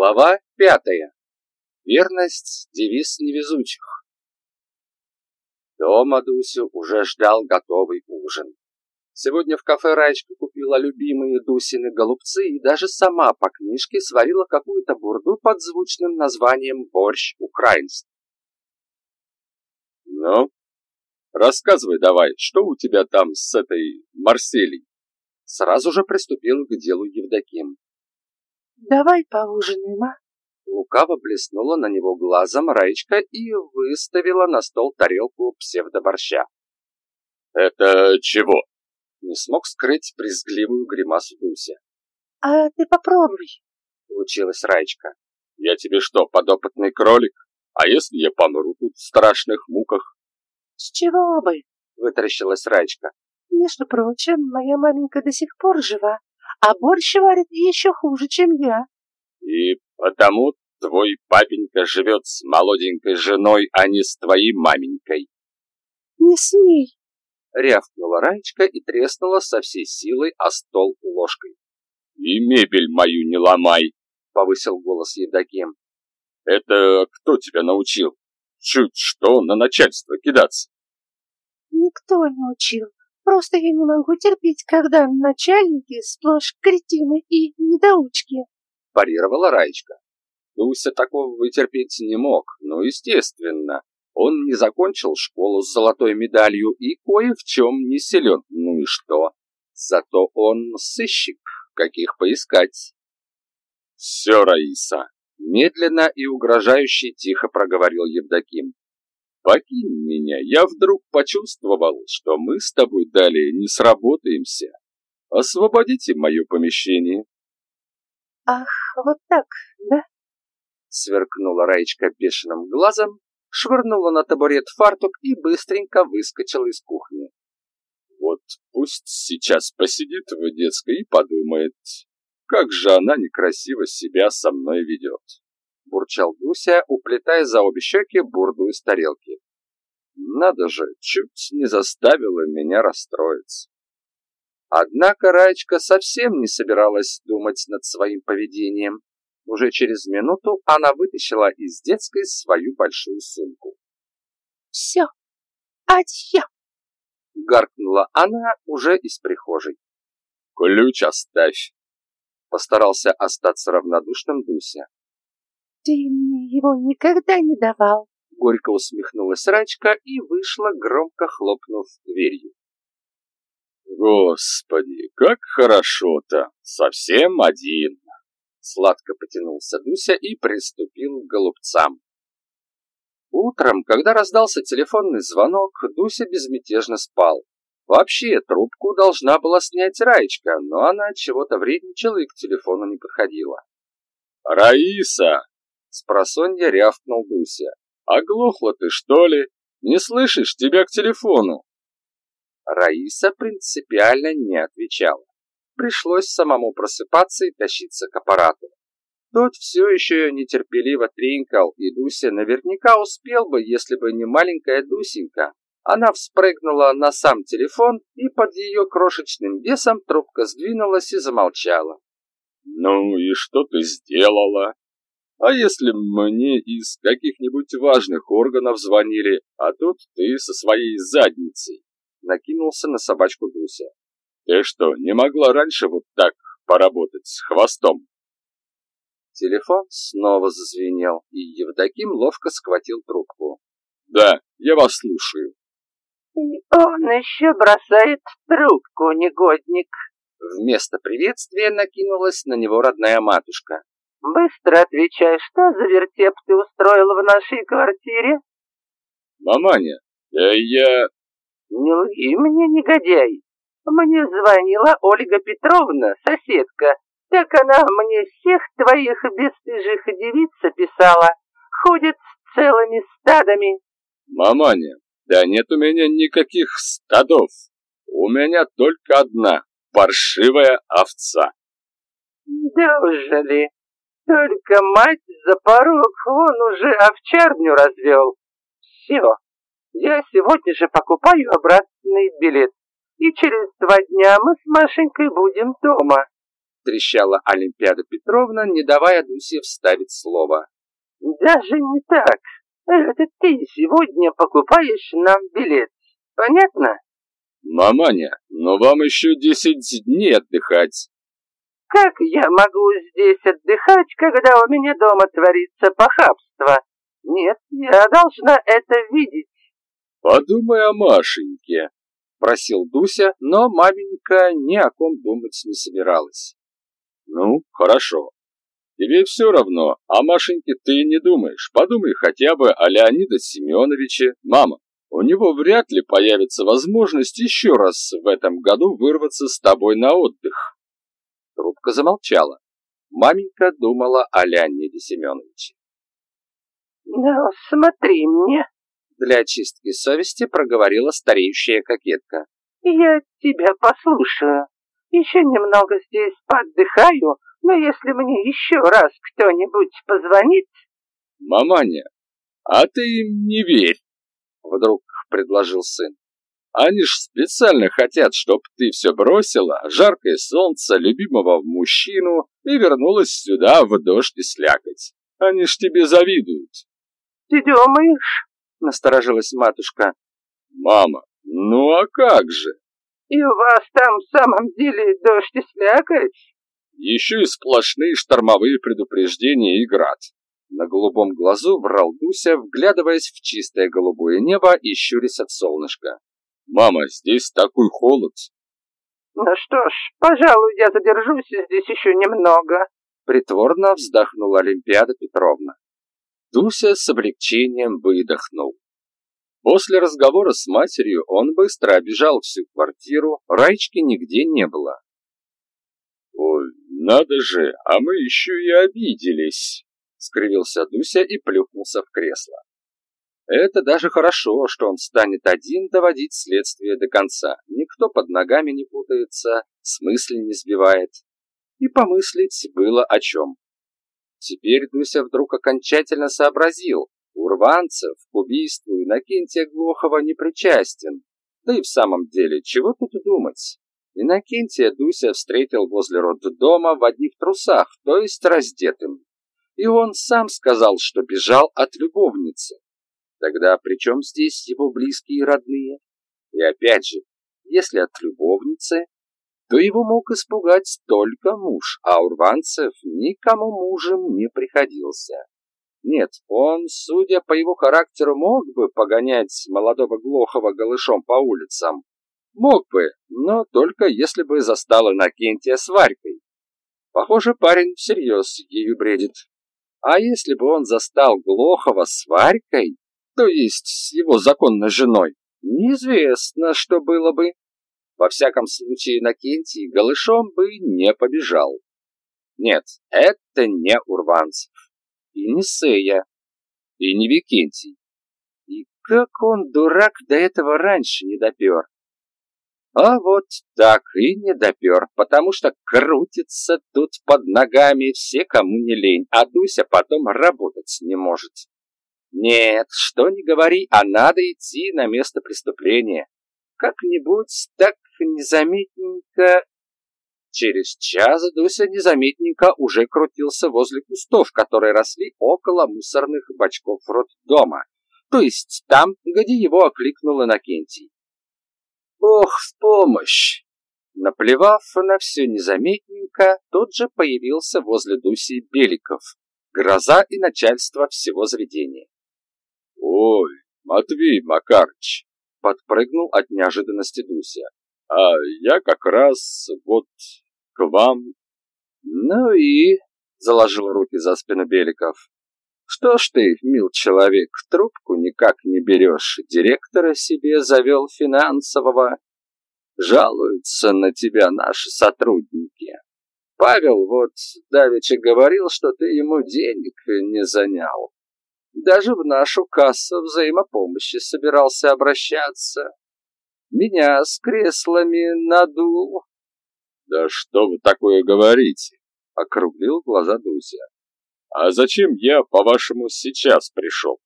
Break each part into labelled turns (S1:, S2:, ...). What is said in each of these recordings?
S1: Глава пятая. Верность – девиз невезучих. Дома Дусю уже ждал готовый ужин. Сегодня в кафе Раечка купила любимые Дусины голубцы и даже сама по книжке сварила какую-то бурду под звучным названием «Борщ украинский».
S2: «Ну, рассказывай давай, что у тебя там с этой Марселей?»
S1: Сразу же приступил к делу Евдоким.
S3: «Давай поужинаем, а?»
S1: Лукаво блеснула на него глазом Раечка и выставила на стол тарелку псевдоборща.
S2: «Это чего?»
S1: Не смог скрыть брезгливую гримасу Дуся.
S3: «А ты попробуй», —
S1: училась Раечка.
S2: «Я тебе что, подопытный кролик? А если я помру тут в страшных муках?»
S3: «С чего бы?»
S1: — вытаращилась Раечка.
S3: «Между прочим, моя маменька до сих пор жива, а борщ варит еще хуже, чем я».
S2: «И потому твой папенька живет с молоденькой женой, а не с твоей маменькой».
S3: «Не смей!»
S1: — рявкнула Раечка и треснула со всей силой о стол ложкой.
S2: «И мебель мою не ломай!»
S1: — повысил голос Евдоким.
S2: «Это кто тебя научил? Чуть что на начальство кидаться?»
S3: «Никто не учил. Просто я не могу терпеть, когда начальники сплошь кретины и недоучки», —
S1: парировала Раечка. Дуся такого вытерпеть не мог, но, естественно, он не закончил школу с золотой медалью и кое в чем не силен. Ну и что? Зато он сыщик, каких поискать.
S2: Все, Раиса,
S1: медленно и угрожающе тихо проговорил Евдоким.
S2: Покинь меня, я вдруг почувствовал, что мы с тобой далее не сработаемся. Освободите мое помещение.
S3: Ах, вот так, да?
S1: Сверкнула Раечка бешеным глазом, швырнула на табурет фартук и быстренько выскочила из кухни.
S2: Вот пусть сейчас посидит в детской и подумает, как же она некрасиво себя со мной ведет
S1: бурчал Гуся, уплетая за обе щеки бурду из тарелки. Надо же, чуть не заставила меня расстроиться. Однако Раечка совсем не собиралась думать над своим поведением. Уже через минуту она вытащила из детской свою большую сумку.
S3: «Все, адьё!»
S1: — гаркнула она уже из прихожей.
S2: «Ключ оставь!»
S1: — постарался остаться равнодушным Дуся.
S3: «Ты мне его никогда не давал!»
S1: Горько усмехнулась Рачка и вышла, громко хлопнув дверью.
S2: «Господи, как хорошо-то! Совсем один!»
S1: Сладко потянулся Дуся и приступил к голубцам. Утром, когда раздался телефонный звонок, Дуся безмятежно спал. Вообще, трубку должна была снять Раечка, но она чего-то вредничала и к телефону не подходила.
S2: «Раиса!»
S1: Спросонья рявкнул Дуся.
S2: «Оглохла ты, что ли? Не слышишь? Тебя к телефону!»
S1: Раиса принципиально не отвечала. Пришлось самому просыпаться и тащиться к аппарату. Тот все еще нетерпеливо тренькал, и Дуся наверняка успел бы, если бы не маленькая Дусенька. Она вспрыгнула на сам телефон, и под ее крошечным весом трубка сдвинулась и замолчала.
S2: «Ну и что ты сделала?» А если мне из каких-нибудь важных органов звонили, а тут ты со своей задницей?» Накинулся на собачку Дуся. «Ты что, не могла раньше вот так поработать с хвостом?»
S1: Телефон снова зазвенел, и Евдоким ловко схватил трубку.
S2: «Да, я вас слушаю».
S3: «И он еще бросает трубку, негодник!»
S1: Вместо приветствия накинулась на него родная матушка.
S3: Быстро отвечай, что за вертеп ты устроила в нашей квартире?
S2: Маманя, да я...
S3: Не лги мне, негодяй. Мне звонила Ольга Петровна, соседка. Так она мне всех твоих бесстыжих девиц описала. Ходит с целыми стадами.
S2: Маманя, да нет у меня никаких стадов. У меня только одна паршивая овца.
S3: Неужели? Только мать за порог вон уже овчарню развел. Все, я сегодня же покупаю обратный билет, и через два дня мы с Машенькой будем дома.
S1: трещала Олимпиада Петровна, не давая Дусе вставить слово.
S3: Даже не так. Это ты сегодня покупаешь нам билет. Понятно?
S2: Маманя, но вам еще десять дней отдыхать.
S3: Как я могу здесь отдыхать, когда у меня дома творится похабство? Нет, я должна это видеть.
S2: Подумай о Машеньке,
S1: просил Дуся, но маменька ни о ком думать не собиралась.
S2: Ну, хорошо. Тебе все равно, о Машеньке ты не думаешь. Подумай хотя бы о Леониде Семеновиче. Мама, у него вряд ли появится возможность еще раз в этом году вырваться с тобой на отдых.
S1: Трубка замолчала. Маменька думала о Леониде Семеновиче.
S3: «Ну, смотри мне!»
S1: Для очистки совести проговорила стареющая кокетка.
S3: «Я тебя послушаю. Еще немного здесь поотдыхаю, но если мне еще раз кто-нибудь позвонит...»
S2: «Маманя, а ты им не верь!»
S1: Вдруг предложил сын.
S2: Они ж специально хотят, чтоб ты все бросила, жаркое солнце, любимого мужчину, и вернулась сюда в дождь и слякоть. Они ж тебе завидуют.
S3: Ты думаешь?
S1: Насторожилась матушка.
S2: Мама, ну а как же?
S3: И у вас там в самом деле дождь и слякоть?
S2: Еще и сплошные штормовые предупреждения и град.
S1: На голубом глазу врал Дуся, вглядываясь в чистое голубое небо и щурясь от солнышка.
S2: Мама, здесь такой холод.
S3: Ну что ж, пожалуй, я задержусь здесь еще немного.
S1: Притворно вздохнула Олимпиада Петровна. Дуся с облегчением выдохнул. После разговора с матерью он быстро обежал всю квартиру, Раечки нигде не было.
S2: «Ой, надо же, а мы еще и обиделись!» — скривился Дуся и плюхнулся в кресло.
S1: Это даже хорошо, что он станет один доводить следствие до конца. Никто под ногами не путается, смысле не сбивает. И помыслить было о чем. Теперь Дуся вдруг окончательно сообразил. Урванцев к убийству Иннокентия Глухова не причастен. Да и в самом деле, чего тут думать? Иннокентия Дуся встретил возле роддома в одних трусах, то есть раздетым. И он сам сказал, что бежал от любовницы. Тогда при чем здесь его близкие и родные? И опять же, если от любовницы, то его мог испугать только муж, а Урванцев никому мужем не приходился. Нет, он, судя по его характеру, мог бы погонять молодого Глохова голышом по улицам. Мог бы, но только если бы застал Иннокентия с Варькой. Похоже, парень всерьез ею бредит. А если бы он застал Глохова с Варькой, то есть с его законной женой, неизвестно, что было бы. Во всяком случае, Накентий голышом бы не побежал. Нет, это не Урванцев, и не Сея, и не Викентий. И как он, дурак, до этого раньше не допер? А вот так и не допер, потому что крутится тут под ногами все, кому не лень, а Дуся потом работать не может. Нет, что ни говори, а надо идти на место преступления. Как-нибудь так незаметненько... Через час Дуся незаметненько уже крутился возле кустов, которые росли около мусорных бачков роддома, то есть там, где его окликнул Иннокентий. Ох, в помощь! Наплевав на все незаметненько, тут же появился возле Дуси Беликов, гроза и начальство всего заведения.
S2: «Ой, Матвей Макарыч!» — подпрыгнул от неожиданности Дуся. «А я как раз вот к вам».
S1: «Ну и...» — заложил руки за спину Беликов. «Что ж ты, мил человек, трубку никак не берешь, директора себе завел финансового. Жалуются на тебя наши сотрудники. Павел вот давеча говорил, что ты ему денег не занял. Даже в нашу кассу взаимопомощи собирался обращаться. Меня с креслами надул.
S2: Да что вы такое говорите?
S1: Округлил глаза Дуся.
S2: А зачем я, по-вашему, сейчас пришел?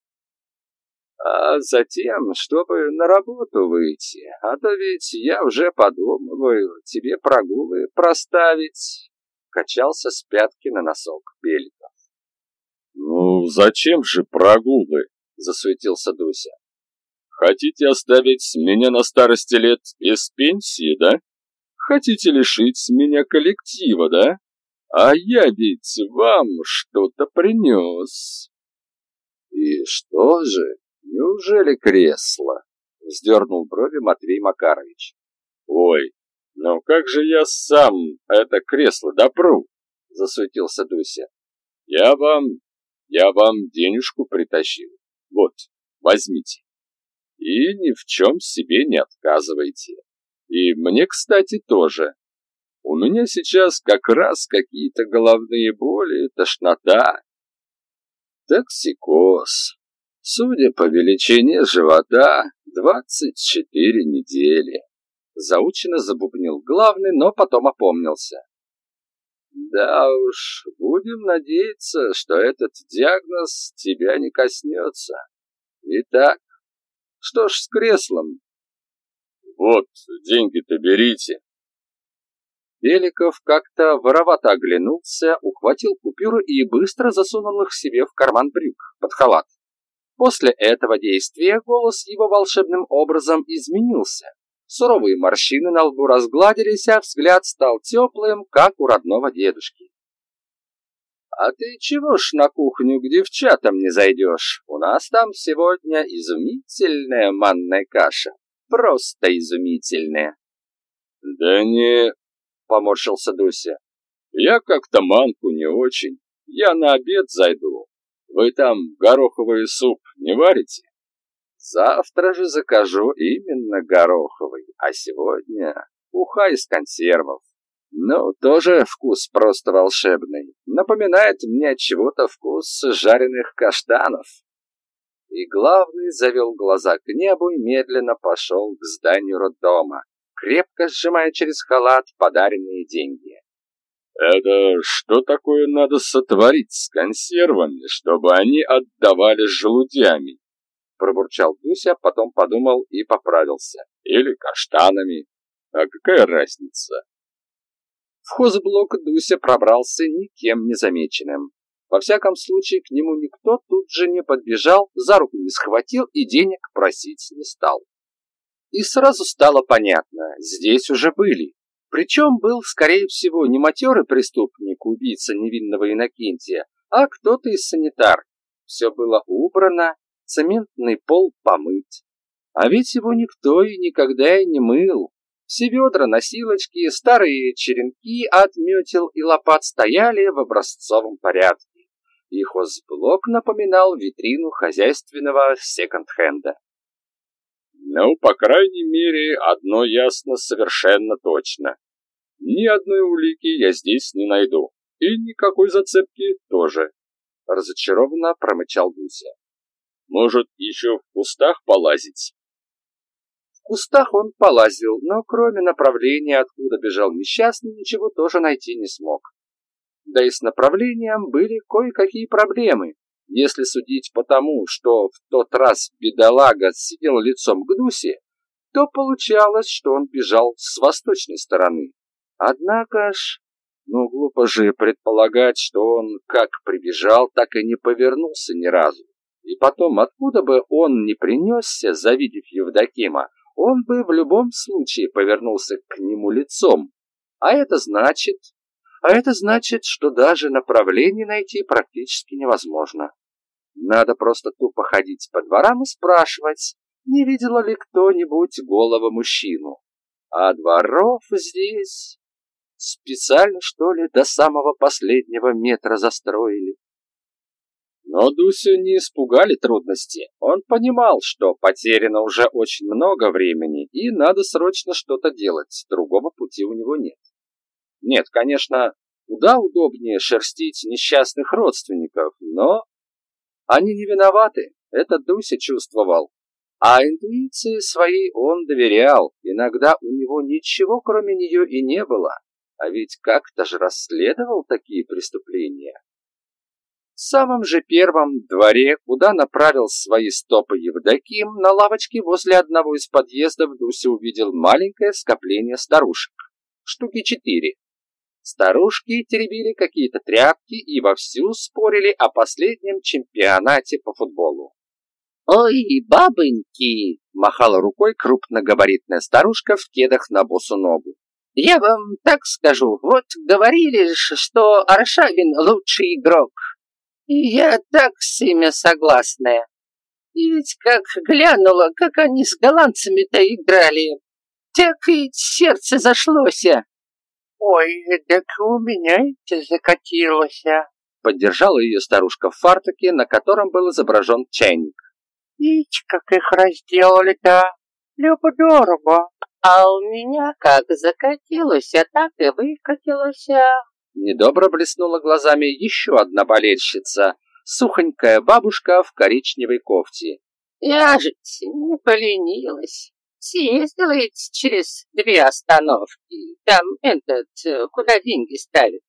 S1: А затем, чтобы на работу выйти. А то ведь я уже подумываю тебе прогулы проставить. качался с пятки на носок Беликов.
S2: «Ну, зачем же прогулы?» — засуетился Дуся. «Хотите оставить меня на старости лет без пенсии, да? Хотите лишить меня коллектива, да? А я ведь вам что-то принес».
S1: «И что же? Неужели кресло?» — вздернул брови Матвей Макарович.
S2: «Ой, ну как же я сам это кресло допру?» — засуетился Дуся. «Я вам, я вам денежку притащил. Вот, возьмите. И ни в чем себе не отказывайте. И мне, кстати, тоже. У меня сейчас как раз какие-то головные боли, тошнота.
S1: Токсикоз. Судя по величине живота, 24 недели. Заучено забубнил главный, но потом опомнился. Да уж, будем надеяться, что этот диагноз тебя не коснется. Итак, что ж с креслом?
S2: Вот, деньги-то берите.
S1: Беликов как-то воровато оглянулся, ухватил купюры и быстро засунул их себе в карман брюк, под халат. После этого действия голос его волшебным образом изменился. Суровые морщины на лбу разгладились, а взгляд стал теплым, как у родного дедушки. «А ты чего ж на кухню к девчатам не зайдешь? У нас там сегодня изумительная манная каша. Просто изумительная».
S2: «Да не...» — поморщился Дуся. «Я как-то манку не очень. Я на обед зайду. Вы там гороховый суп не варите?»
S1: Завтра же закажу именно гороховый, а сегодня уха из консервов. Ну, тоже вкус просто волшебный. Напоминает мне от чего-то вкус жареных каштанов. И главный завел глаза к небу и медленно пошел к зданию роддома, крепко сжимая через халат подаренные деньги.
S2: «Это что такое надо сотворить с консервами, чтобы они отдавали желудями?»
S1: Пробурчал Дуся, потом подумал и поправился.
S2: Или каштанами. А какая разница?
S1: В хозблок Дуся пробрался никем не замеченным. Во всяком случае, к нему никто тут же не подбежал, за руку не схватил и денег просить не стал. И сразу стало понятно, здесь уже были. Причем был, скорее всего, не матерый преступник, убийца невинного Иннокентия, а кто-то из санитар. Все было убрано, цементный пол помыть. А ведь его никто и никогда и не мыл. Все ведра, носилочки, старые черенки от метел и лопат стояли в образцовом порядке. И хозблок напоминал витрину хозяйственного секонд-хенда.
S2: Ну, по крайней мере, одно ясно совершенно точно. Ни одной улики я здесь не найду. И никакой зацепки тоже. Разочарованно промычал Дуся. Может, еще в кустах полазить?
S1: В кустах он полазил, но кроме направления, откуда бежал несчастный, ничего тоже найти не смог. Да и с направлением были кое-какие проблемы. Если судить по тому, что в тот раз бедолага сидел лицом к Дусе, то получалось, что он бежал с восточной стороны. Однако ж, ну глупо же предполагать, что он как прибежал, так и не повернулся ни разу. И потом, откуда бы он ни принесся, завидев Евдокима, он бы в любом случае повернулся к нему лицом. А это значит... А это значит, что даже направление найти практически невозможно. Надо просто тупо ходить по дворам и спрашивать, не видела ли кто-нибудь голого мужчину. А дворов здесь специально, что ли, до самого последнего метра застроили. Но Дусю не испугали трудности. Он понимал, что потеряно уже очень много времени, и надо срочно что-то делать. Другого пути у него нет. Нет, конечно, куда удобнее шерстить несчастных родственников, но они не виноваты, это Дуся чувствовал. А интуиции своей он доверял, иногда у него ничего кроме нее и не было. А ведь как-то же расследовал такие преступления. В самом же первом дворе, куда направил свои стопы Евдоким, на лавочке возле одного из подъездов Дуся увидел маленькое скопление старушек. Штуки четыре. Старушки теребили какие-то тряпки и вовсю спорили о последнем чемпионате по футболу.
S3: «Ой, бабоньки!»
S1: – махала рукой крупногабаритная старушка в кедах на босу ногу.
S3: «Я вам так скажу, вот говорили, что Аршавин лучший игрок. И я так с ними согласная. И ведь как глянула, как они с голландцами-то играли, так и сердце зашлося. Ой, так у меня это закатилось.
S1: Поддержала ее старушка в фартуке, на котором был изображен чайник.
S3: Ить, как их разделали-то, любо-дорого. А у меня как закатилось, а так и выкатилось.
S1: Недобро блеснула глазами еще одна болельщица, сухонькая бабушка в коричневой кофте.
S3: Я же не поленилась. Съездила через две остановки. Там этот, куда деньги ставят.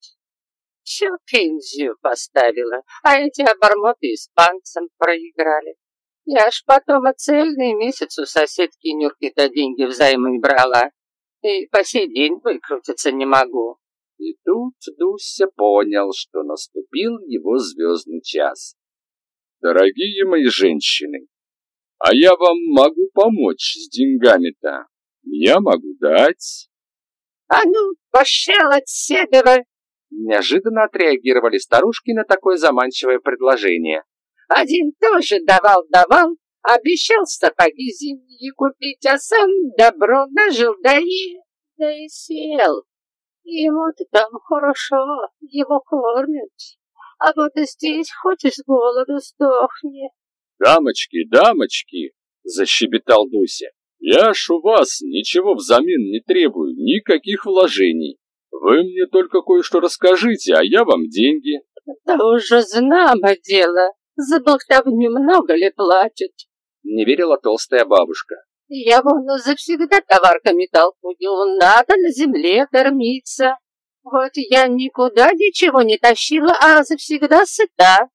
S3: Всю пенсию поставила, а эти обормоты испанцам проиграли. Я ж потом цельный месяц у соседки Нюрки-то деньги взаймы брала. И по сей день выкрутиться не могу.
S1: И тут Дуся понял, что наступил его звездный час.
S2: Дорогие мои женщины, а я вам могу помочь с деньгами-то. Я могу дать.
S3: А ну, пошел от себя!
S1: Неожиданно отреагировали старушки на такое заманчивое предложение.
S3: Один тоже давал-давал, обещал сапоги зимние купить, а сам добро нажил, да и... да и сел. Ему-то там хорошо, его кормят. А вот здесь хоть с голоду сдохни.
S2: «Дамочки, дамочки!» — защебетал Дуся. «Я ж у вас ничего взамен не требую, никаких вложений. Вы мне только кое-что расскажите, а я вам деньги».
S3: «Да уже знамо дело. За болтовню много ли платят?»
S1: Не верила толстая бабушка.
S3: «Я вон завсегда товарками толкую, надо на земле кормиться. Вот я никуда ничего не тащила, а завсегда сыта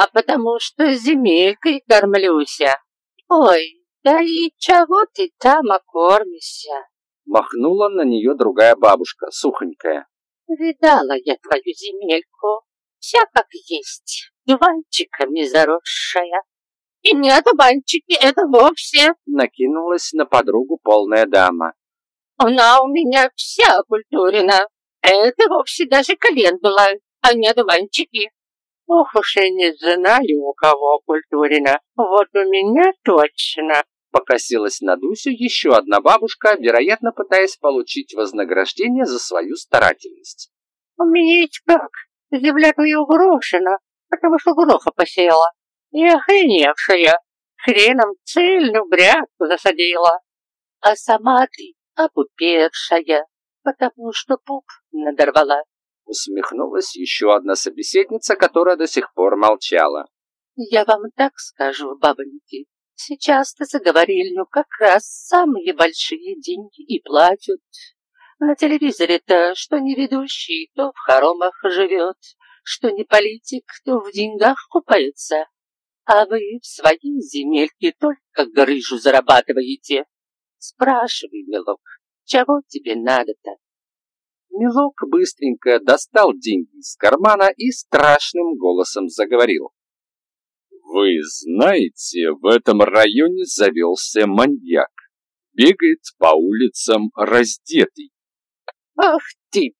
S3: а потому что земелькой кормлюся. Ой, да и чего ты там окормишься?
S1: Махнула на нее другая бабушка, сухонькая.
S3: Видала я твою земельку, вся как есть, дуванчиками заросшая. И не одуванчики, это вовсе.
S1: Накинулась на подругу полная дама.
S3: Она у меня вся окультурена. Это вовсе даже календула, а не одуванчики. Ох уж я не знаю, у кого культурина. Вот у меня точно.
S1: Покосилась на Дусю еще одна бабушка, вероятно, пытаясь получить вознаграждение за свою старательность.
S3: У меня ведь как? Земля твоя угрошена, потому что гроха посеяла. И охреневшая. Хреном цельную грядку засадила. А сама ты опупевшая, потому что пуп надорвала
S1: усмехнулась еще одна собеседница, которая до сих пор молчала.
S3: «Я вам так скажу, бабоньки, сейчас-то заговорили, ну как раз самые большие деньги и платят. На телевизоре-то, что не ведущий, то в хоромах живет, что не политик, то в деньгах купается. А вы в своей земельке только грыжу зарабатываете. Спрашивай, милок, чего тебе надо-то?
S1: Милок быстренько достал деньги из кармана и страшным голосом заговорил.
S2: «Вы знаете, в этом районе завелся маньяк. Бегает по улицам раздетый».
S3: «Ах ты,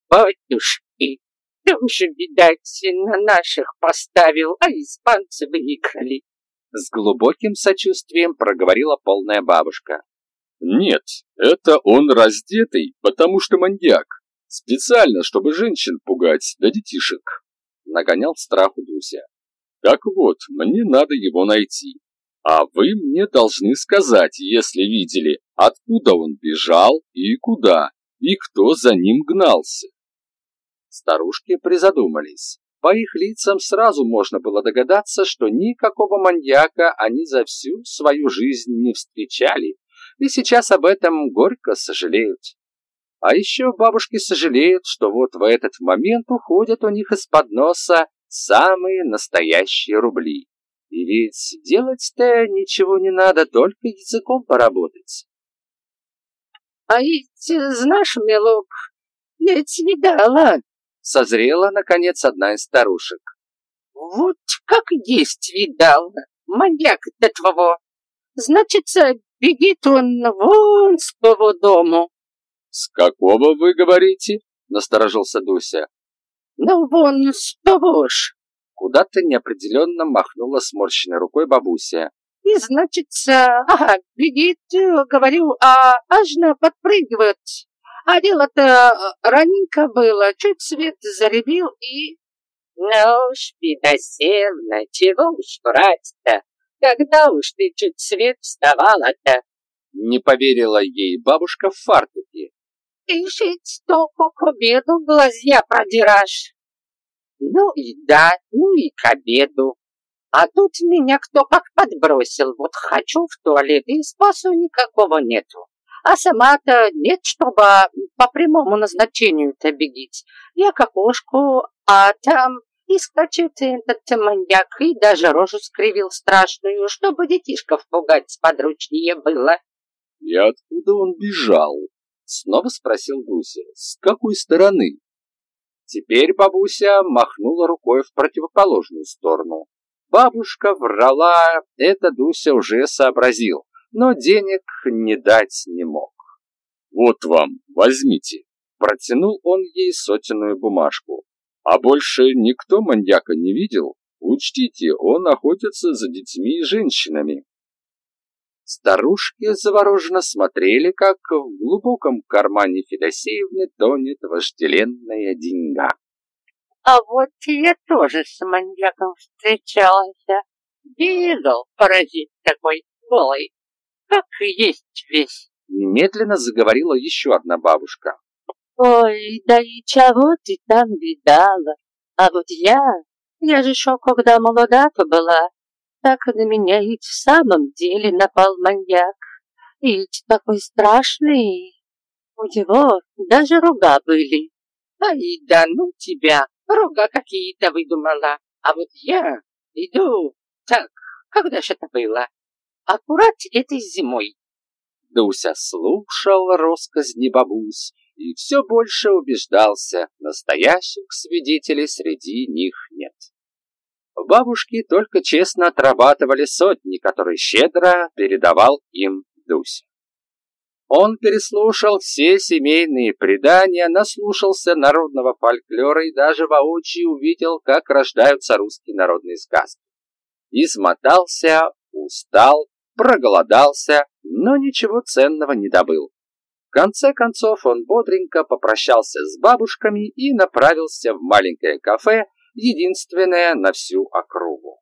S3: батюшки! Тоже, видать, на наших поставил, а испанцы выиграли!»
S1: С глубоким сочувствием проговорила полная бабушка.
S2: «Нет, это он раздетый, потому что маньяк. Специально, чтобы женщин пугать, да детишек. Нагонял страх у Дуся. Так вот, мне надо его найти. А вы мне должны сказать, если видели, откуда он бежал и куда, и кто за ним гнался.
S1: Старушки призадумались. По их лицам сразу можно было догадаться, что никакого маньяка они за всю свою жизнь не встречали, и сейчас об этом горько сожалеют. А еще бабушки сожалеют, что вот в этот момент уходят у них из-под носа самые настоящие рубли. И ведь делать-то ничего не надо, только языком поработать.
S3: А ведь, знаешь, милок, я ведь видала,
S1: Созрела, наконец, одна из старушек.
S3: Вот как есть видал, маньяк до твоего. Значится, бегит он вон с того дому.
S2: С какого вы говорите? Насторожился Дуся.
S3: Ну вон с того ж.
S1: Куда-то неопределенно махнула сморщенной рукой бабуся.
S3: И значится, ага, бегит, говорю, а ажно подпрыгивает. А дело-то раненько было, чуть свет заребил и... Ну уж, Федосевна, чего уж врать-то? Когда уж ты чуть свет вставала-то?
S1: Не поверила ей бабушка в фартуке.
S3: И жить только к обеду глазья продирашь. Ну и да, ну и к обеду. А тут меня кто как подбросил. Вот хочу в туалет, и спасу никакого нету. А сама-то нет, чтобы по прямому назначению-то бегить. Я к окошку, а там и скачет этот маньяк, и даже рожу скривил страшную, чтобы детишков пугать сподручнее было.
S2: И откуда он бежал? Снова спросил Гуся. С какой стороны?
S1: Теперь бабуся махнула рукой в противоположную сторону. Бабушка врала, это Дуся уже сообразил, но денег не дать не мог.
S2: «Вот вам, возьмите!» Протянул он ей сотенную бумажку. «А больше никто маньяка не видел? Учтите, он охотится за детьми и женщинами».
S1: Старушки завороженно смотрели, как в глубоком кармане Федосеевны тонет вожделенная деньга.
S3: А вот я тоже с маньяком встречалась. Видел паразит такой голый, как есть весь.
S1: Немедленно заговорила еще одна бабушка.
S3: Ой, да и чего ты там видала? А вот я, я же еще когда молода была, так на меня ведь в самом деле напал маньяк. И такой страшный. У него даже рога были. Ай, да ну тебя, рога какие-то выдумала. А вот я иду, так, когда же это было? Аккурат этой зимой.
S1: Дуся слушал росказни бабусь и все больше убеждался, настоящих свидетелей среди них нет. Бабушки только честно отрабатывали сотни, которые щедро передавал им Дуся. Он переслушал все семейные предания, наслушался народного фольклора и даже воочию увидел, как рождаются русские народные сказки. Измотался, устал, проголодался, но ничего ценного не добыл. В конце концов он бодренько попрощался с бабушками и направился в маленькое кафе, единственное на всю округу.